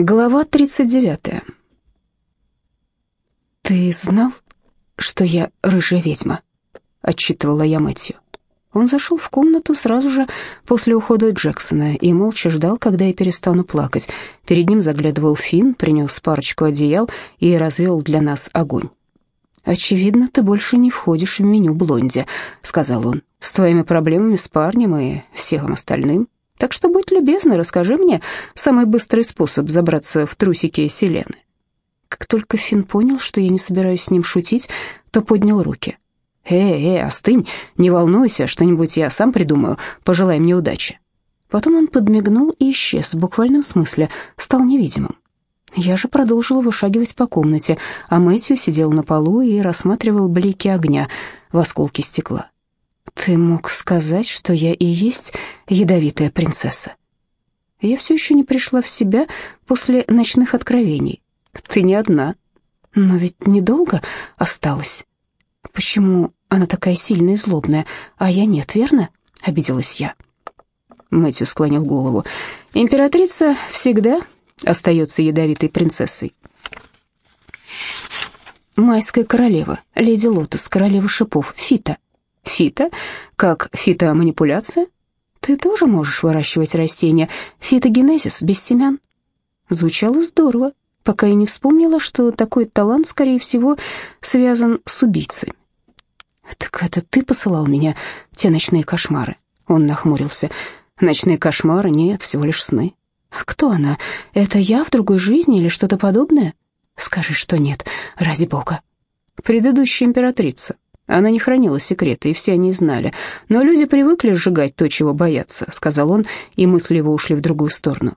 Глава 39. «Ты знал, что я рыжая ведьма?» — отчитывала я Мэтью. Он зашел в комнату сразу же после ухода Джексона и молча ждал, когда я перестану плакать. Перед ним заглядывал Финн, принес парочку одеял и развел для нас огонь. «Очевидно, ты больше не входишь в меню Блонди», — сказал он, — «с твоими проблемами с парнем и всем остальным. Так что будь любезна, расскажи мне самый быстрый способ забраться в трусики Селены». Как только Финн понял, что я не собираюсь с ним шутить, то поднял руки. «Эй, эй, остынь, не волнуйся, что-нибудь я сам придумаю, пожелай мне удачи». Потом он подмигнул и исчез, в буквальном смысле, стал невидимым. Я же продолжила вышагивать по комнате, а Мэтью сидел на полу и рассматривал блики огня в осколке стекла. «Ты мог сказать, что я и есть ядовитая принцесса?» Я все еще не пришла в себя после ночных откровений. «Ты не одна». «Но ведь недолго осталось. Почему она такая сильная и злобная, а я нет, верно?» — обиделась я. Мэтью склонил голову. «Императрица всегда остается ядовитой принцессой. Майская королева, леди Лотос, королева шипов, Фита. Фита? Как фитоманипуляция? Ты тоже можешь выращивать растения. Фитогенезис, без семян. Звучало здорово, пока я не вспомнила, что такой талант, скорее всего, связан с убийцей. «Так это ты посылал меня те ночные кошмары?» Он нахмурился. «Ночные кошмары? Нет, всего лишь сны. Кто она? Это я в другой жизни или что-то подобное? Скажи, что нет, ради бога. Предыдущая императрица. Она не хранила секреты, и все они знали. Но люди привыкли сжигать то, чего боятся, сказал он, и мысли его ушли в другую сторону.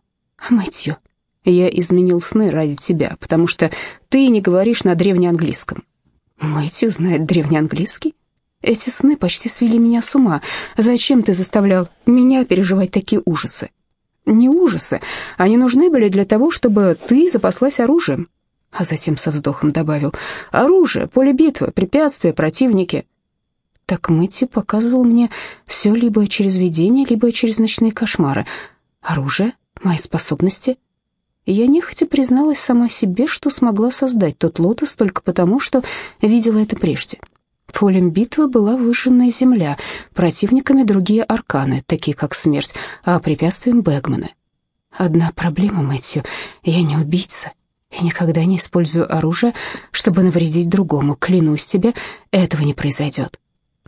Мэтью, я изменил сны ради тебя, потому что ты не говоришь на древнеанглийском. Мэтью знает древнеанглийский? Эти сны почти свели меня с ума. Зачем ты заставлял меня переживать такие ужасы? не ужасы. Они нужны были для того, чтобы ты запаслась оружием. А затем со вздохом добавил, оружие, поле битвы, препятствия, противники. Так Мэтью показывал мне все либо через видение, либо через ночные кошмары. Оружие, мои способности. Я нехотя призналась сама себе, что смогла создать тот лотос только потому, что видела это прежде. Полем битвы была выжженная земля, противниками другие арканы, такие как смерть, а препятствием Бэгманы. Одна проблема, Мэтью, я не убийца и никогда не использую оружие, чтобы навредить другому. Клянусь тебе, этого не произойдет.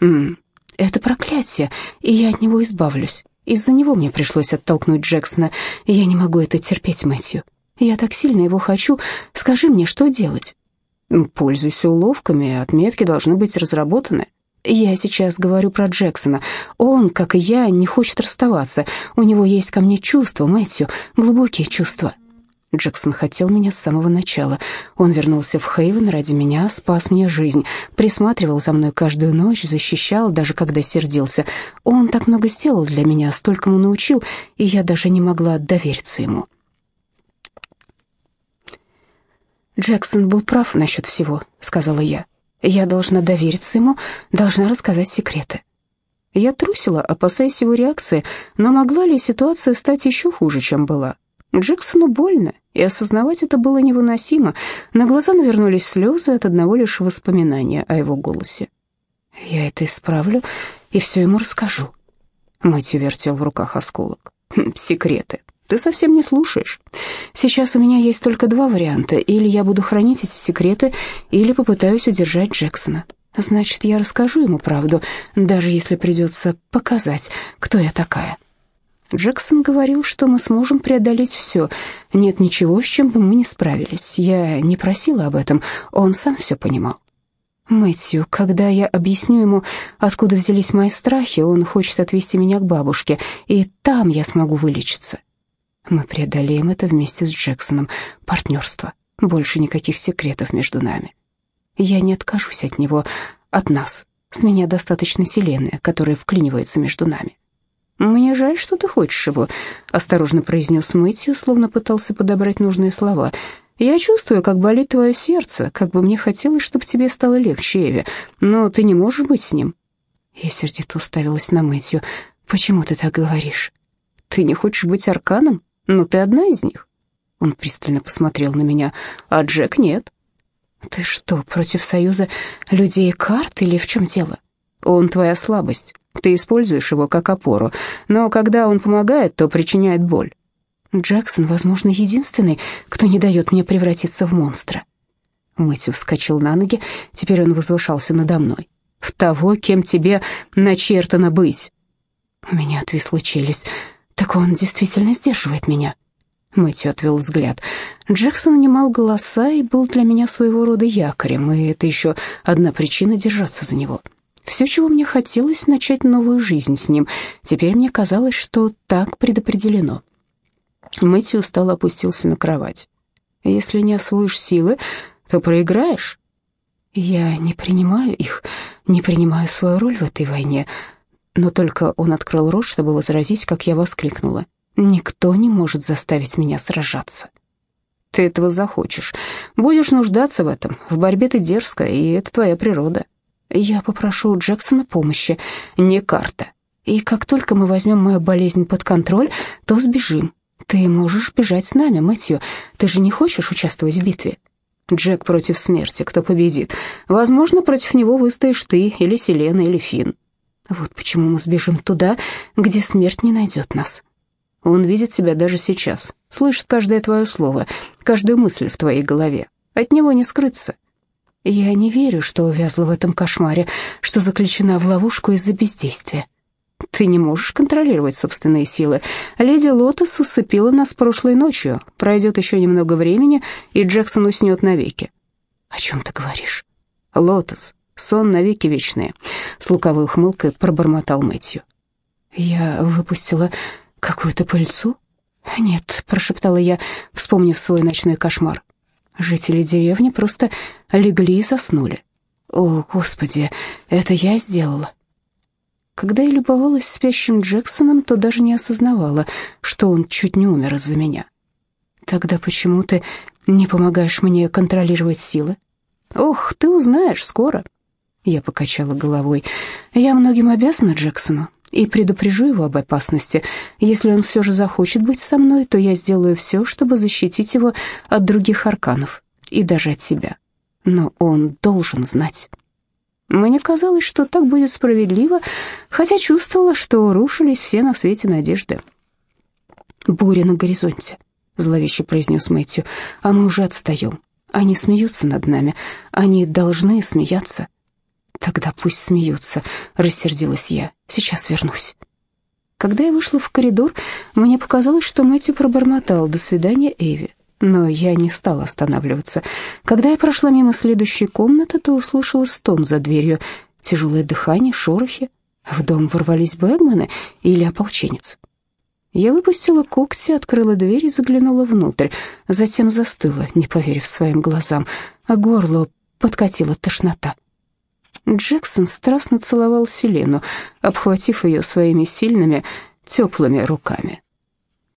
М это проклятие, и я от него избавлюсь. Из-за него мне пришлось оттолкнуть Джексона. Я не могу это терпеть, Мэтью. Я так сильно его хочу. Скажи мне, что делать? Пользуйся уловками, отметки должны быть разработаны. Я сейчас говорю про Джексона. Он, как и я, не хочет расставаться. У него есть ко мне чувства, Мэтью, глубокие чувства. Джексон хотел меня с самого начала. Он вернулся в Хейвен ради меня, спас мне жизнь, присматривал за мной каждую ночь, защищал, даже когда сердился. Он так много сделал для меня, столькому научил, и я даже не могла довериться ему. «Джексон был прав насчет всего», — сказала я. «Я должна довериться ему, должна рассказать секреты». Я трусила, опасаясь его реакции, но могла ли ситуация стать еще хуже, чем была? Джексону больно, и осознавать это было невыносимо. На глаза навернулись слезы от одного лишь воспоминания о его голосе. «Я это исправлю и все ему расскажу». Мэтью вертел в руках осколок. «Хм, «Секреты. Ты совсем не слушаешь. Сейчас у меня есть только два варианта. Или я буду хранить эти секреты, или попытаюсь удержать Джексона. Значит, я расскажу ему правду, даже если придется показать, кто я такая. Джексон говорил, что мы сможем преодолеть все. Нет ничего, с чем бы мы не справились. Я не просила об этом, он сам все понимал. Мэтью, когда я объясню ему, откуда взялись мои страхи, он хочет отвезти меня к бабушке, и там я смогу вылечиться. Мы преодолеем это вместе с Джексоном. Партнерство. Больше никаких секретов между нами. Я не откажусь от него, от нас. С меня достаточно Селены, которая вклинивается между нами. «Мне жаль, что ты хочешь его», — осторожно произнес Мэтью, словно пытался подобрать нужные слова. «Я чувствую, как болит твое сердце, как бы мне хотелось, чтобы тебе стало легче, Эви, но ты не можешь быть с ним». Я сердито уставилась на Мэтью. «Почему ты так говоришь? Ты не хочешь быть арканом?» «Ну, ты одна из них». Он пристально посмотрел на меня. «А Джек нет». «Ты что, против союза людей карт или в чем дело?» «Он твоя слабость. Ты используешь его как опору, но когда он помогает, то причиняет боль». «Джексон, возможно, единственный, кто не дает мне превратиться в монстра». Мэтью вскочил на ноги, теперь он возвышался надо мной. «В того, кем тебе начертано быть». У меня отвисла челюсть. «Так он действительно сдерживает меня». Мэтью отвел взгляд. Джексон унимал голоса и был для меня своего рода якорем, и это еще одна причина держаться за него. Все, чего мне хотелось, начать новую жизнь с ним. Теперь мне казалось, что так предопределено. Мэтью устало опустился на кровать. «Если не освоишь силы, то проиграешь». «Я не принимаю их, не принимаю свою роль в этой войне». Но только он открыл рот, чтобы возразить, как я воскликнула. Никто не может заставить меня сражаться. Ты этого захочешь. Будешь нуждаться в этом. В борьбе ты дерзкая, и это твоя природа. Я попрошу у Джексона помощи, не карта. И как только мы возьмем мою болезнь под контроль, то сбежим. Ты можешь бежать с нами, Мэтью. Ты же не хочешь участвовать в битве? Джек против смерти, кто победит? Возможно, против него выстоишь ты, или Селена, или Финн. Вот почему мы сбежим туда, где смерть не найдет нас. Он видит себя даже сейчас, слышит каждое твое слово, каждую мысль в твоей голове. От него не скрыться. Я не верю, что увязла в этом кошмаре, что заключена в ловушку из-за бездействия. Ты не можешь контролировать собственные силы. Леди Лотос усыпила нас прошлой ночью. Пройдет еще немного времени, и Джексон уснет навеки. О чем ты говоришь? Лотос, сон навеки вечные. С луковой ухмылкой пробормотал Мэтью. Я выпустила «Какую-то пыльцу?» «Нет», — прошептала я, вспомнив свой ночной кошмар. Жители деревни просто легли и заснули. «О, Господи, это я сделала!» Когда я любовалась спящим Джексоном, то даже не осознавала, что он чуть не умер из-за меня. «Тогда почему ты не помогаешь мне контролировать силы?» «Ох, ты узнаешь скоро!» Я покачала головой. «Я многим обязана Джексону и предупрежу его об опасности. Если он все же захочет быть со мной, то я сделаю все, чтобы защитить его от других арканов и даже от себя. Но он должен знать. Мне казалось, что так будет справедливо, хотя чувствовала, что рушились все на свете надежды. «Буря на горизонте», — зловеще произнес Мэтью, — «а мы уже отстаем. Они смеются над нами. Они должны смеяться. «Тогда пусть смеются», — рассердилась я. «Сейчас вернусь». Когда я вышла в коридор, мне показалось, что Мэтью пробормотал «до свидания, Эви». Но я не стала останавливаться. Когда я прошла мимо следующей комнаты, то услышала стон за дверью, тяжелое дыхание, шорохи. В дом ворвались Бэгмены или ополченец. Я выпустила когти, открыла дверь и заглянула внутрь, затем застыла, не поверив своим глазам, а горло подкатила тошнота. Джексон страстно целовал Селену, обхватив ее своими сильными, теплыми руками.